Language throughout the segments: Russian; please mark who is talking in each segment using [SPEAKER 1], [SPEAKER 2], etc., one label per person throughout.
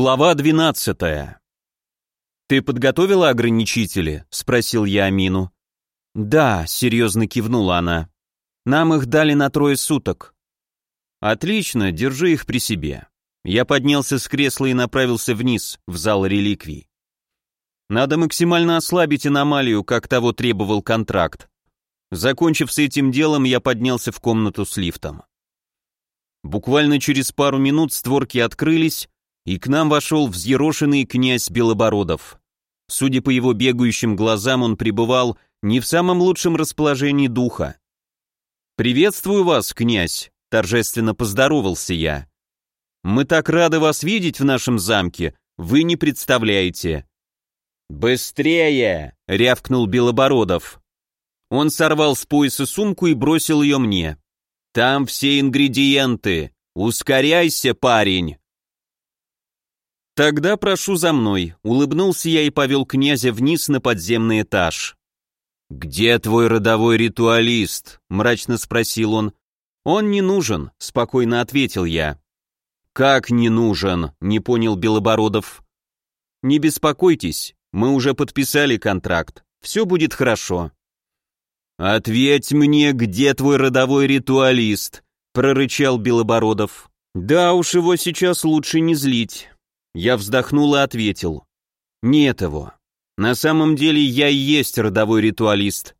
[SPEAKER 1] Глава 12. «Ты подготовила ограничители?» — спросил я Амину. «Да», — серьезно кивнула она. «Нам их дали на трое суток». «Отлично, держи их при себе». Я поднялся с кресла и направился вниз, в зал реликвий. Надо максимально ослабить аномалию, как того требовал контракт. Закончив с этим делом, я поднялся в комнату с лифтом. Буквально через пару минут створки открылись, и к нам вошел взъерошенный князь Белобородов. Судя по его бегающим глазам, он пребывал не в самом лучшем расположении духа. «Приветствую вас, князь», — торжественно поздоровался я. «Мы так рады вас видеть в нашем замке, вы не представляете». «Быстрее!» — рявкнул Белобородов. Он сорвал с пояса сумку и бросил ее мне. «Там все ингредиенты. Ускоряйся, парень!» «Тогда прошу за мной», — улыбнулся я и повел князя вниз на подземный этаж. «Где твой родовой ритуалист?» — мрачно спросил он. «Он не нужен», — спокойно ответил я. «Как не нужен?» — не понял Белобородов. «Не беспокойтесь, мы уже подписали контракт. Все будет хорошо». «Ответь мне, где твой родовой ритуалист?» — прорычал Белобородов. «Да уж его сейчас лучше не злить. Я вздохнул и ответил. Нет его. На самом деле я и есть родовой ритуалист.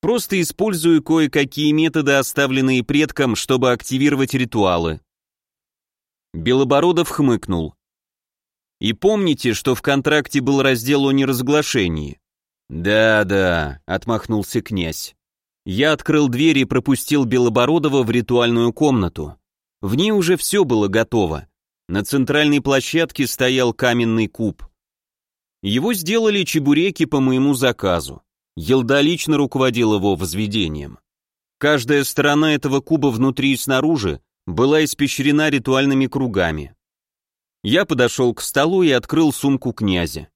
[SPEAKER 1] Просто использую кое-какие методы, оставленные предком, чтобы активировать ритуалы. Белобородов хмыкнул. И помните, что в контракте был раздел о неразглашении? Да-да, отмахнулся князь. Я открыл дверь и пропустил Белобородова в ритуальную комнату. В ней уже все было готово. На центральной площадке стоял каменный куб. Его сделали чебуреки по моему заказу. Елда лично руководил его возведением. Каждая сторона этого куба внутри и снаружи была испещрена ритуальными кругами. Я подошел к столу и открыл сумку князя.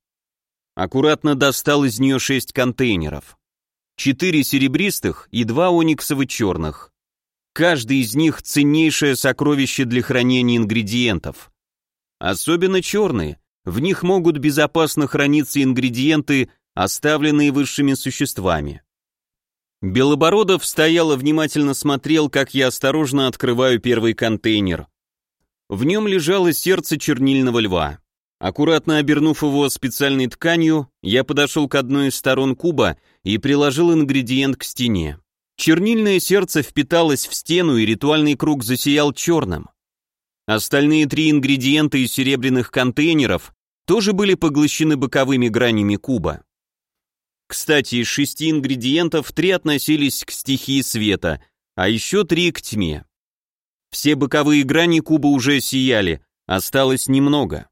[SPEAKER 1] Аккуратно достал из нее шесть контейнеров. Четыре серебристых и два ониксово-черных. Каждый из них ценнейшее сокровище для хранения ингредиентов. Особенно черные, в них могут безопасно храниться ингредиенты, оставленные высшими существами. Белобородов стоял и внимательно смотрел, как я осторожно открываю первый контейнер. В нем лежало сердце чернильного льва. Аккуратно обернув его специальной тканью, я подошел к одной из сторон куба и приложил ингредиент к стене. Чернильное сердце впиталось в стену, и ритуальный круг засиял черным. Остальные три ингредиента из серебряных контейнеров тоже были поглощены боковыми гранями куба. Кстати, из шести ингредиентов три относились к стихии света, а еще три к тьме. Все боковые грани куба уже сияли, осталось немного.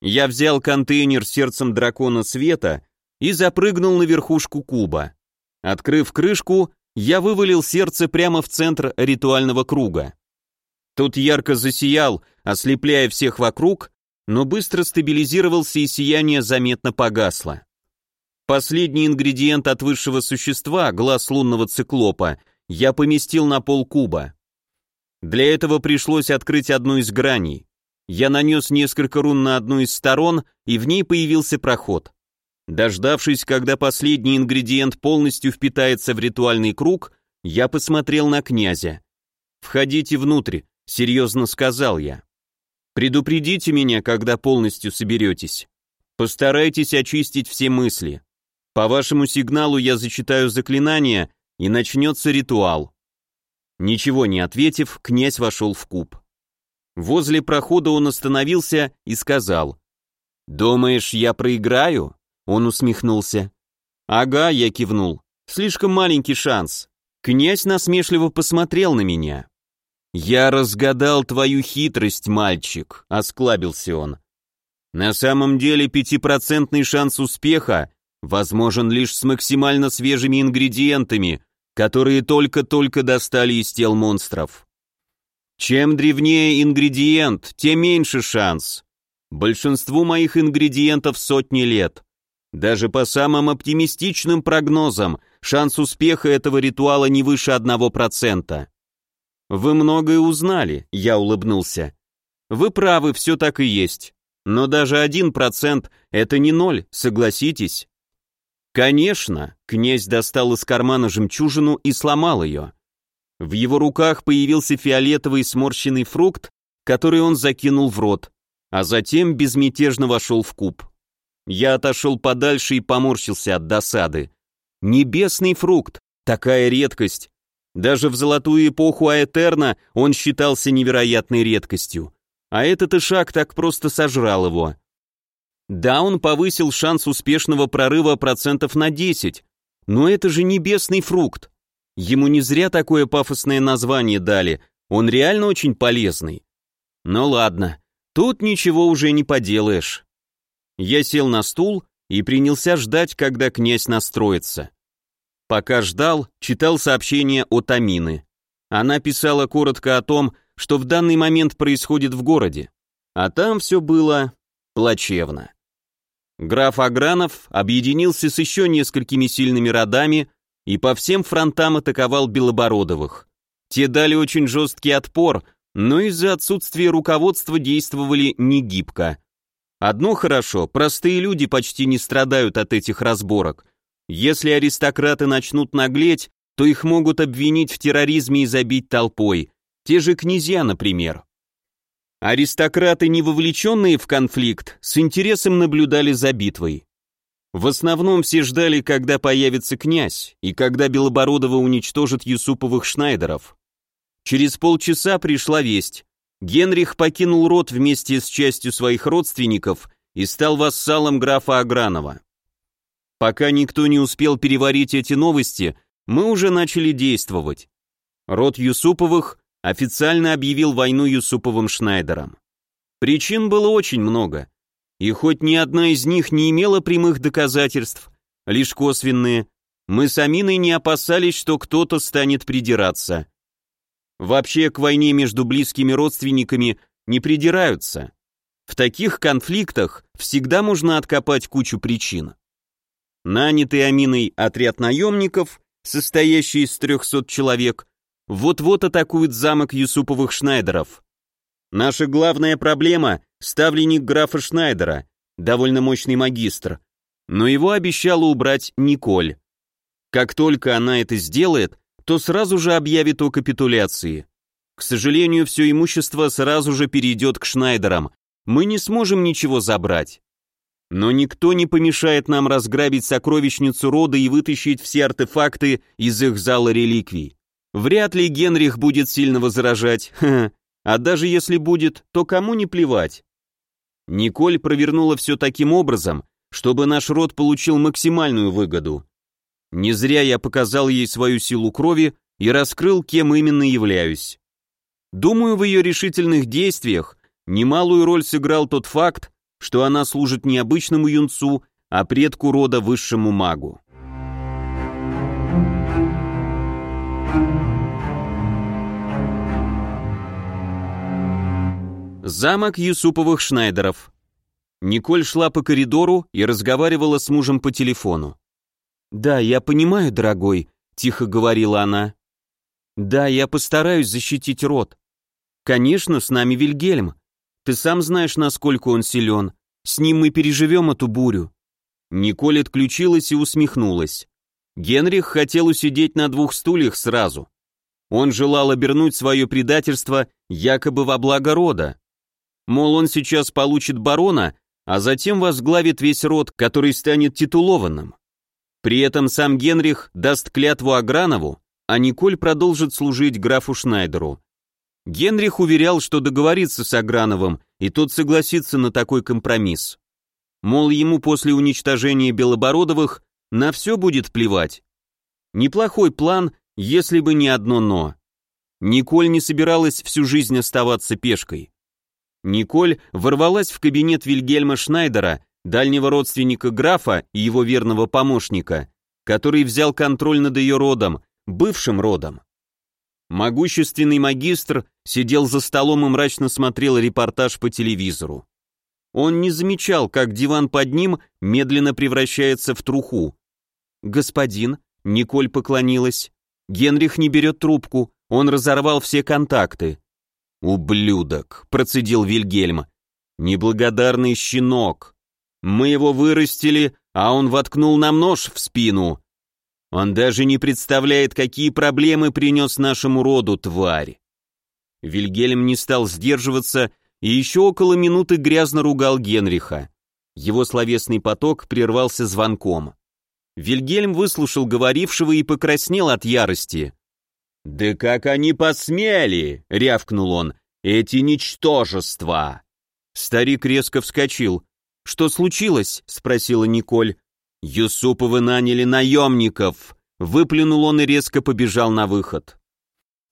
[SPEAKER 1] Я взял контейнер с сердцем дракона света и запрыгнул на верхушку куба. Открыв крышку, я вывалил сердце прямо в центр ритуального круга. Тут ярко засиял, ослепляя всех вокруг, но быстро стабилизировался и сияние заметно погасло. Последний ингредиент от высшего существа, глаз лунного циклопа, я поместил на пол куба. Для этого пришлось открыть одну из граней. Я нанес несколько рун на одну из сторон, и в ней появился проход. Дождавшись, когда последний ингредиент полностью впитается в ритуальный круг, я посмотрел на князя. «Входите внутрь», — серьезно сказал я. «Предупредите меня, когда полностью соберетесь. Постарайтесь очистить все мысли. По вашему сигналу я зачитаю заклинание, и начнется ритуал». Ничего не ответив, князь вошел в куб. Возле прохода он остановился и сказал, «Думаешь, я проиграю?» Он усмехнулся. «Ага», я кивнул. «Слишком маленький шанс». Князь насмешливо посмотрел на меня. «Я разгадал твою хитрость, мальчик», — осклабился он. «На самом деле пятипроцентный шанс успеха возможен лишь с максимально свежими ингредиентами, которые только-только достали из тел монстров. Чем древнее ингредиент, тем меньше шанс. Большинству моих ингредиентов сотни лет. Даже по самым оптимистичным прогнозам, шанс успеха этого ритуала не выше одного процента. Вы многое узнали, я улыбнулся. Вы правы, все так и есть. Но даже один процент — это не ноль, согласитесь. Конечно, князь достал из кармана жемчужину и сломал ее. В его руках появился фиолетовый сморщенный фрукт, который он закинул в рот, а затем безмятежно вошел в куб. Я отошел подальше и поморщился от досады. Небесный фрукт, такая редкость. Даже в золотую эпоху Аэтерна он считался невероятной редкостью. А этот ишак так просто сожрал его. Да, он повысил шанс успешного прорыва процентов на 10, но это же небесный фрукт. Ему не зря такое пафосное название дали, он реально очень полезный. Ну ладно, тут ничего уже не поделаешь. Я сел на стул и принялся ждать, когда князь настроится. Пока ждал, читал сообщение от Амины. Она писала коротко о том, что в данный момент происходит в городе. А там все было плачевно. Граф Агранов объединился с еще несколькими сильными родами и по всем фронтам атаковал Белобородовых. Те дали очень жесткий отпор, но из-за отсутствия руководства действовали не гибко. Одно хорошо, простые люди почти не страдают от этих разборок. Если аристократы начнут наглеть, то их могут обвинить в терроризме и забить толпой. Те же князья, например. Аристократы, не вовлеченные в конфликт, с интересом наблюдали за битвой. В основном все ждали, когда появится князь, и когда Белобородова уничтожит Юсуповых Шнайдеров. Через полчаса пришла весть. Генрих покинул род вместе с частью своих родственников и стал вассалом графа Агранова. Пока никто не успел переварить эти новости, мы уже начали действовать. Род Юсуповых официально объявил войну Юсуповым Шнайдерам. Причин было очень много. И хоть ни одна из них не имела прямых доказательств, лишь косвенные, мы с Аминой не опасались, что кто-то станет придираться. Вообще к войне между близкими родственниками не придираются. В таких конфликтах всегда можно откопать кучу причин. Нанятый Аминой отряд наемников, состоящий из 300 человек, вот-вот атакует замок Юсуповых Шнайдеров. Наша главная проблема — ставленник графа Шнайдера, довольно мощный магистр, но его обещала убрать Николь. Как только она это сделает, то сразу же объявит о капитуляции. К сожалению, все имущество сразу же перейдет к Шнайдерам, мы не сможем ничего забрать. Но никто не помешает нам разграбить сокровищницу рода и вытащить все артефакты из их зала реликвий. Вряд ли Генрих будет сильно возражать, а даже если будет, то кому не плевать. Николь провернула все таким образом, чтобы наш род получил максимальную выгоду. Не зря я показал ей свою силу крови и раскрыл, кем именно являюсь. Думаю, в ее решительных действиях немалую роль сыграл тот факт, что она служит не обычному юнцу, а предку рода высшему магу. Замок Юсуповых Шнайдеров. Николь шла по коридору и разговаривала с мужем по телефону. «Да, я понимаю, дорогой», — тихо говорила она. «Да, я постараюсь защитить род. Конечно, с нами Вильгельм. Ты сам знаешь, насколько он силен. С ним мы переживем эту бурю». Николь отключилась и усмехнулась. Генрих хотел усидеть на двух стульях сразу. Он желал обернуть свое предательство якобы во благо рода. Мол, он сейчас получит барона, а затем возглавит весь род, который станет титулованным. При этом сам Генрих даст клятву Агранову, а Николь продолжит служить графу Шнайдеру. Генрих уверял, что договорится с Аграновым, и тот согласится на такой компромисс. Мол, ему после уничтожения Белобородовых на все будет плевать. Неплохой план, если бы не одно «но». Николь не собиралась всю жизнь оставаться пешкой. Николь ворвалась в кабинет Вильгельма Шнайдера, дальнего родственника графа и его верного помощника, который взял контроль над ее родом, бывшим родом. Могущественный магистр сидел за столом и мрачно смотрел репортаж по телевизору. Он не замечал, как диван под ним медленно превращается в труху. «Господин», — Николь поклонилась, — «Генрих не берет трубку, он разорвал все контакты». «Ублюдок», — процедил Вильгельм. Неблагодарный щенок. Мы его вырастили, а он воткнул нам нож в спину. Он даже не представляет, какие проблемы принес нашему роду, тварь. Вильгельм не стал сдерживаться и еще около минуты грязно ругал Генриха. Его словесный поток прервался звонком. Вильгельм выслушал говорившего и покраснел от ярости. «Да как они посмели!» — рявкнул он. «Эти ничтожества!» Старик резко вскочил. «Что случилось?» — спросила Николь. «Юсуповы наняли наемников!» Выплюнул он и резко побежал на выход.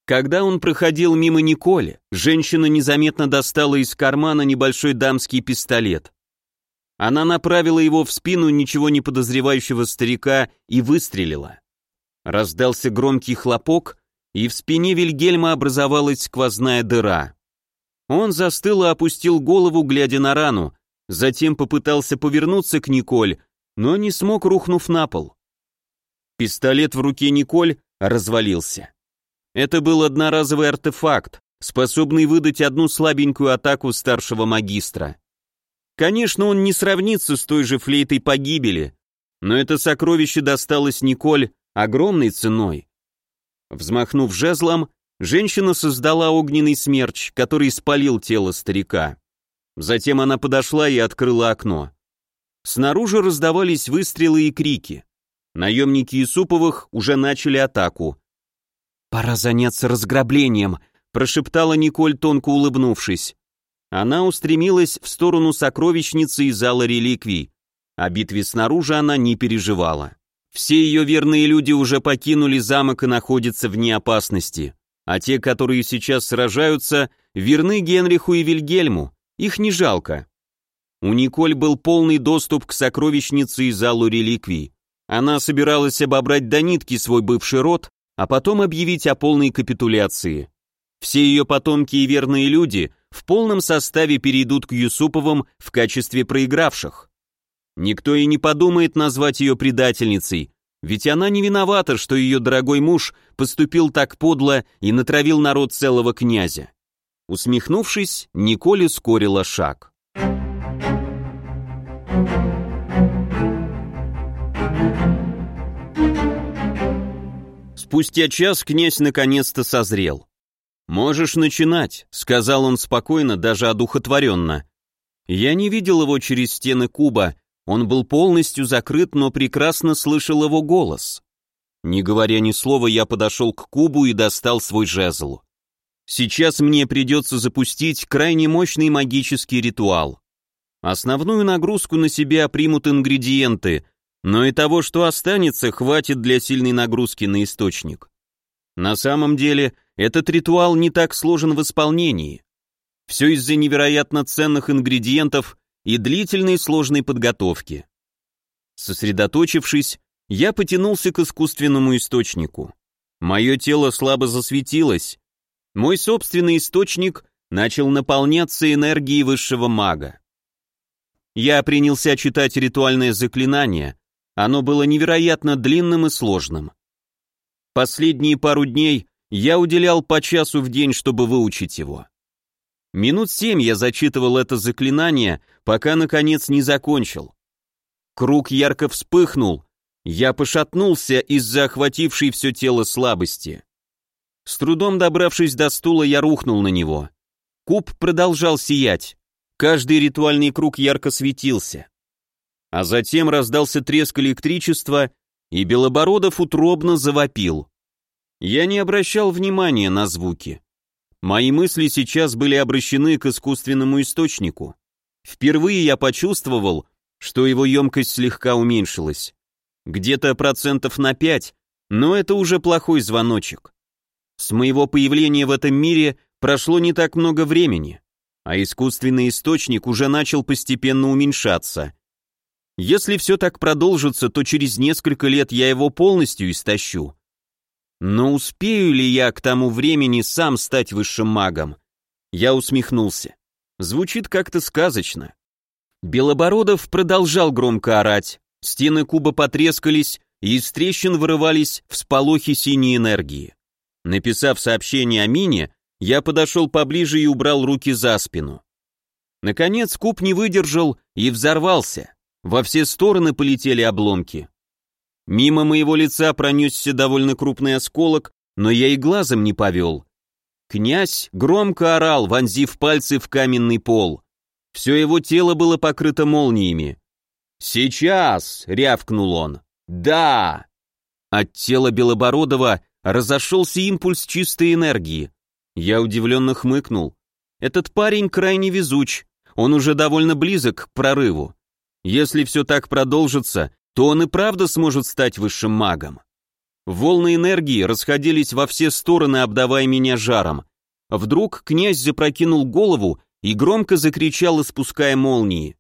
[SPEAKER 1] Когда он проходил мимо Николи, женщина незаметно достала из кармана небольшой дамский пистолет. Она направила его в спину ничего не подозревающего старика и выстрелила. Раздался громкий хлопок, и в спине Вильгельма образовалась сквозная дыра. Он застыл и опустил голову, глядя на рану, затем попытался повернуться к Николь, но не смог, рухнув на пол. Пистолет в руке Николь развалился. Это был одноразовый артефакт, способный выдать одну слабенькую атаку старшего магистра. Конечно, он не сравнится с той же флейтой погибели, но это сокровище досталось Николь огромной ценой. Взмахнув жезлом, женщина создала огненный смерч, который спалил тело старика. Затем она подошла и открыла окно. Снаружи раздавались выстрелы и крики. Наемники Исуповых уже начали атаку. «Пора заняться разграблением», — прошептала Николь, тонко улыбнувшись. Она устремилась в сторону сокровищницы и зала реликвий. О битве снаружи она не переживала. Все ее верные люди уже покинули замок и находятся вне опасности. А те, которые сейчас сражаются, верны Генриху и Вильгельму. Их не жалко. У Николь был полный доступ к сокровищнице и залу реликвий. Она собиралась обобрать до нитки свой бывший род, а потом объявить о полной капитуляции. Все ее потомки и верные люди в полном составе перейдут к Юсуповым в качестве проигравших. Никто и не подумает назвать ее предательницей, ведь она не виновата, что ее дорогой муж поступил так подло и натравил народ целого князя. Усмехнувшись, Николь ускорила шаг. Спустя час князь наконец-то созрел. «Можешь начинать», — сказал он спокойно, даже одухотворенно. Я не видел его через стены куба, он был полностью закрыт, но прекрасно слышал его голос. Не говоря ни слова, я подошел к кубу и достал свой жезл. Сейчас мне придется запустить крайне мощный магический ритуал. Основную нагрузку на себя примут ингредиенты, но и того, что останется, хватит для сильной нагрузки на источник. На самом деле, этот ритуал не так сложен в исполнении. Все из-за невероятно ценных ингредиентов и длительной сложной подготовки. Сосредоточившись, я потянулся к искусственному источнику. Мое тело слабо засветилось. Мой собственный источник начал наполняться энергией высшего мага. Я принялся читать ритуальное заклинание. Оно было невероятно длинным и сложным. Последние пару дней я уделял по часу в день, чтобы выучить его. Минут семь я зачитывал это заклинание, пока, наконец, не закончил. Круг ярко вспыхнул, я пошатнулся из-за охватившей все тело слабости. С трудом добравшись до стула, я рухнул на него. Куб продолжал сиять. Каждый ритуальный круг ярко светился. А затем раздался треск электричества, и Белобородов утробно завопил. Я не обращал внимания на звуки. Мои мысли сейчас были обращены к искусственному источнику. Впервые я почувствовал, что его емкость слегка уменьшилась. Где-то процентов на пять, но это уже плохой звоночек. С моего появления в этом мире прошло не так много времени, а искусственный источник уже начал постепенно уменьшаться. Если все так продолжится, то через несколько лет я его полностью истощу. Но успею ли я к тому времени сам стать высшим магом? Я усмехнулся. Звучит как-то сказочно. Белобородов продолжал громко орать. Стены куба потрескались, и из трещин вырывались всполохи синей энергии. Написав сообщение о мине, я подошел поближе и убрал руки за спину. Наконец куб не выдержал и взорвался. Во все стороны полетели обломки. Мимо моего лица пронесся довольно крупный осколок, но я и глазом не повел. Князь громко орал, вонзив пальцы в каменный пол. Все его тело было покрыто молниями. «Сейчас!» — рявкнул он. «Да!» От тела Белобородова разошелся импульс чистой энергии. Я удивленно хмыкнул. Этот парень крайне везуч, он уже довольно близок к прорыву. Если все так продолжится, то он и правда сможет стать высшим магом. Волны энергии расходились во все стороны, обдавая меня жаром. Вдруг князь запрокинул голову и громко закричал, испуская молнии.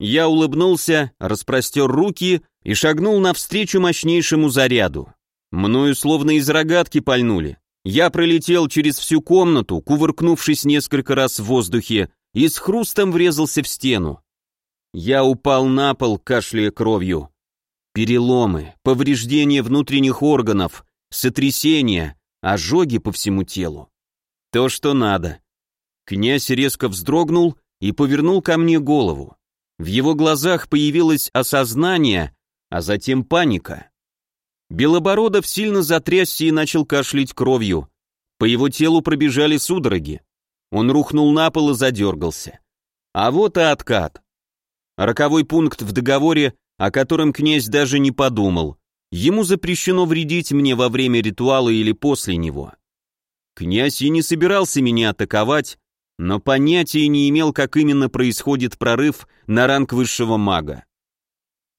[SPEAKER 1] Я улыбнулся, распростер руки и шагнул навстречу мощнейшему заряду. Мною словно из рогатки пальнули. Я пролетел через всю комнату, кувыркнувшись несколько раз в воздухе, и с хрустом врезался в стену. Я упал на пол, кашляя кровью. Переломы, повреждения внутренних органов, сотрясения, ожоги по всему телу. То, что надо. Князь резко вздрогнул и повернул ко мне голову. В его глазах появилось осознание, а затем паника. Белобородов сильно затрясся и начал кашлять кровью. По его телу пробежали судороги. Он рухнул на пол и задергался. А вот и откат. Роковой пункт в договоре о котором князь даже не подумал. Ему запрещено вредить мне во время ритуала или после него. Князь и не собирался меня атаковать, но понятия не имел, как именно происходит прорыв на ранг высшего мага.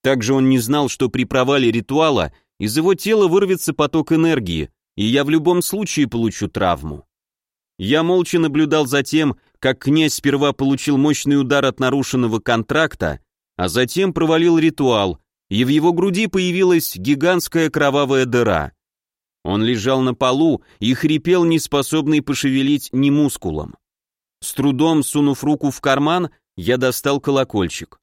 [SPEAKER 1] Также он не знал, что при провале ритуала из его тела вырвется поток энергии, и я в любом случае получу травму. Я молча наблюдал за тем, как князь сперва получил мощный удар от нарушенного контракта, а затем провалил ритуал, и в его груди появилась гигантская кровавая дыра. Он лежал на полу и хрипел, не способный пошевелить ни мускулом. С трудом сунув руку в карман, я достал колокольчик.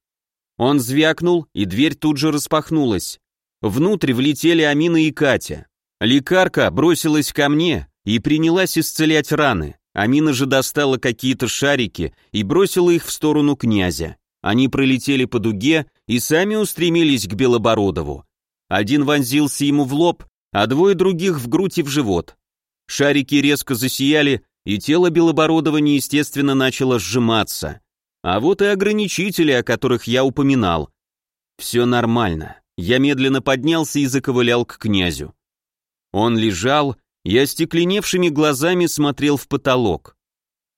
[SPEAKER 1] Он звякнул, и дверь тут же распахнулась. Внутрь влетели Амина и Катя. Лекарка бросилась ко мне и принялась исцелять раны. Амина же достала какие-то шарики и бросила их в сторону князя. Они пролетели по дуге и сами устремились к Белобородову. Один вонзился ему в лоб, а двое других в грудь и в живот. Шарики резко засияли, и тело Белобородова неестественно начало сжиматься. А вот и ограничители, о которых я упоминал. Все нормально. Я медленно поднялся и заковылял к князю. Он лежал и остекленевшими глазами смотрел в потолок.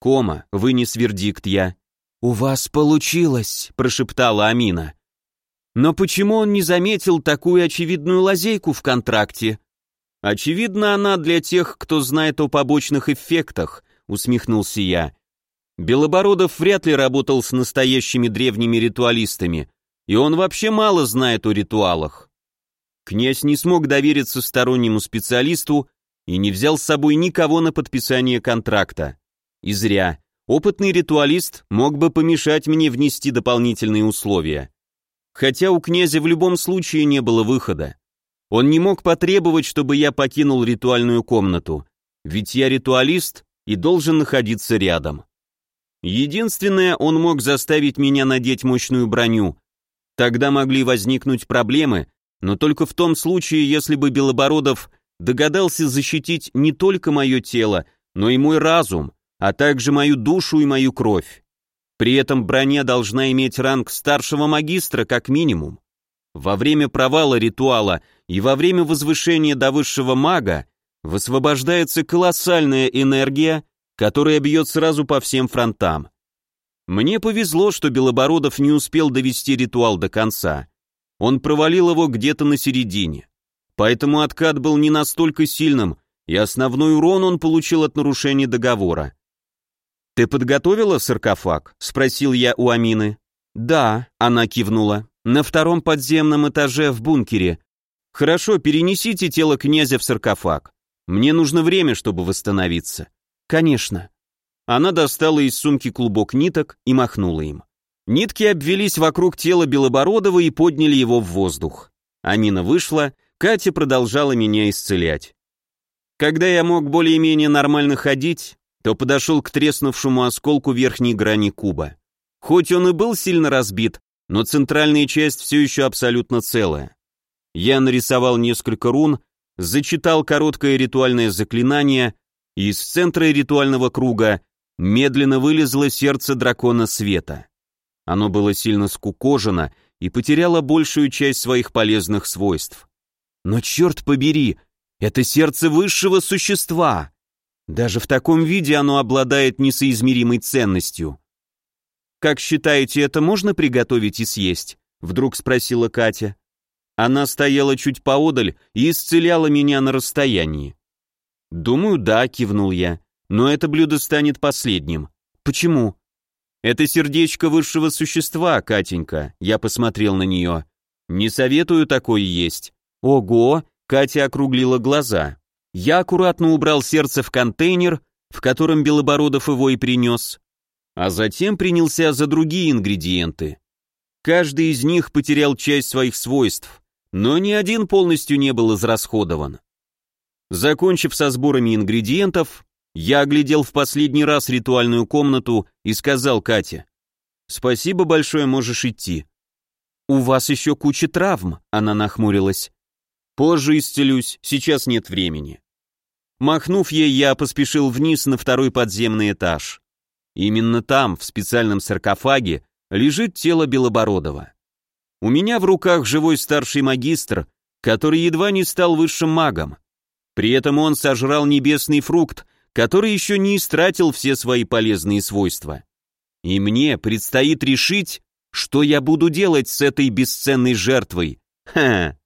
[SPEAKER 1] «Кома», — вынес вердикт я. «У вас получилось», — прошептала Амина. «Но почему он не заметил такую очевидную лазейку в контракте?» «Очевидно, она для тех, кто знает о побочных эффектах», — усмехнулся я. Белобородов вряд ли работал с настоящими древними ритуалистами, и он вообще мало знает о ритуалах. Князь не смог довериться стороннему специалисту и не взял с собой никого на подписание контракта. И зря. Опытный ритуалист мог бы помешать мне внести дополнительные условия. Хотя у князя в любом случае не было выхода. Он не мог потребовать, чтобы я покинул ритуальную комнату, ведь я ритуалист и должен находиться рядом. Единственное, он мог заставить меня надеть мощную броню. Тогда могли возникнуть проблемы, но только в том случае, если бы Белобородов догадался защитить не только мое тело, но и мой разум, а также мою душу и мою кровь. При этом броня должна иметь ранг старшего магистра как минимум. Во время провала ритуала и во время возвышения до высшего мага высвобождается колоссальная энергия, которая бьет сразу по всем фронтам. Мне повезло, что Белобородов не успел довести ритуал до конца. Он провалил его где-то на середине. Поэтому откат был не настолько сильным, и основной урон он получил от нарушения договора. «Ты подготовила саркофаг?» — спросил я у Амины. «Да», — она кивнула. «На втором подземном этаже в бункере. Хорошо, перенесите тело князя в саркофаг. Мне нужно время, чтобы восстановиться». «Конечно». Она достала из сумки клубок ниток и махнула им. Нитки обвелись вокруг тела Белобородова и подняли его в воздух. Амина вышла, Катя продолжала меня исцелять. Когда я мог более-менее нормально ходить, то подошел к треснувшему осколку верхней грани куба. Хоть он и был сильно разбит, но центральная часть все еще абсолютно целая. Я нарисовал несколько рун, зачитал короткое ритуальное заклинание, и из центра ритуального круга медленно вылезло сердце дракона света. Оно было сильно скукожено и потеряло большую часть своих полезных свойств. Но черт побери, это сердце высшего существа! Даже в таком виде оно обладает несоизмеримой ценностью. «Как считаете, это можно приготовить и съесть?» — вдруг спросила Катя. Она стояла чуть поодаль и исцеляла меня на расстоянии. «Думаю, да», — кивнул я, — «но это блюдо станет последним». «Почему?» «Это сердечко высшего существа, Катенька», — я посмотрел на нее. «Не советую такое есть». «Ого!» — Катя округлила глаза. Я аккуратно убрал сердце в контейнер, в котором Белобородов его и принес, а затем принялся за другие ингредиенты. Каждый из них потерял часть своих свойств, но ни один полностью не был израсходован. Закончив со сборами ингредиентов, я оглядел в последний раз ритуальную комнату и сказал Кате, «Спасибо большое, можешь идти». «У вас еще куча травм», — она нахмурилась. «Позже исцелюсь, сейчас нет времени». Махнув ей, я поспешил вниз на второй подземный этаж. Именно там, в специальном саркофаге, лежит тело Белобородова. У меня в руках живой старший магистр, который едва не стал высшим магом. При этом он сожрал небесный фрукт, который еще не истратил все свои полезные свойства. И мне предстоит решить, что я буду делать с этой бесценной жертвой. Ха!